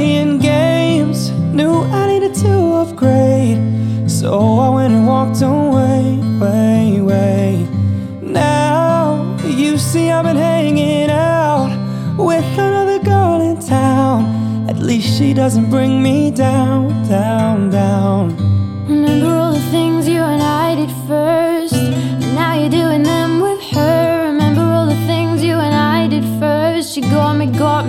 playing games. Knew I needed to upgrade, so I went and walked away, way, way. Now you see I've been hanging out with another girl in town. At least she doesn't bring me down, down, down. Remember all the things you and I did first. Now you're doing them with her. Remember all the things you and I did first. She got me, gone.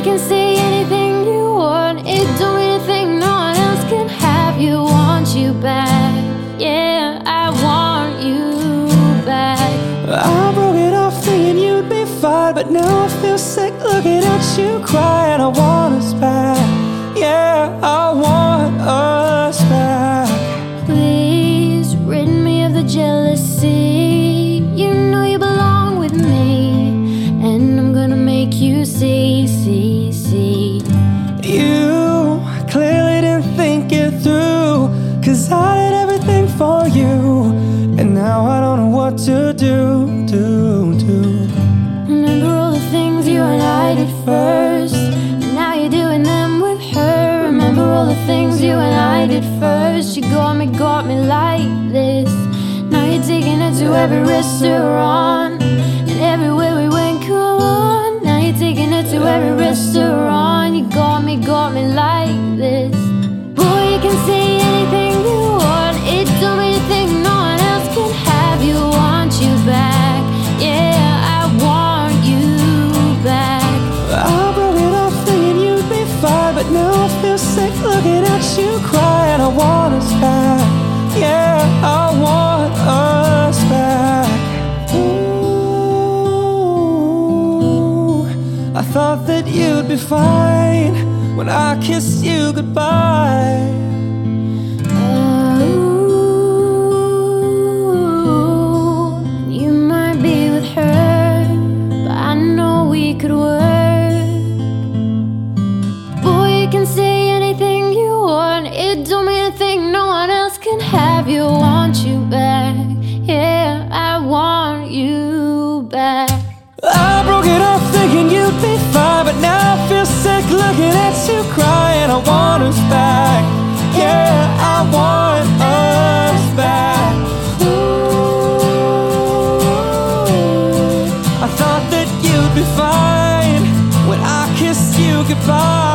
You can say anything you want. It don't mean a thing, no one else can have you. Want you back. Yeah, I want you back. I broke it off thinking you'd be fine, but now I feel sick looking at you cry, and I want us back. Yeah, I now I don't know what to do, do, do. Remember all the things you and I did first. And now you're doing them with her. Remember all the things you and I did first. You got me, got me like this. Now you're taking her to every restaurant. Thought that you'd be fine when I kissed you goodbye. Can have you. Want you back? Yeah, I want you back. I broke it off thinking you'd be fine, but now I feel sick looking at you cry, and I want us back. Yeah, I want us back. Ooh, I thought that you'd be fine when I kissed you goodbye.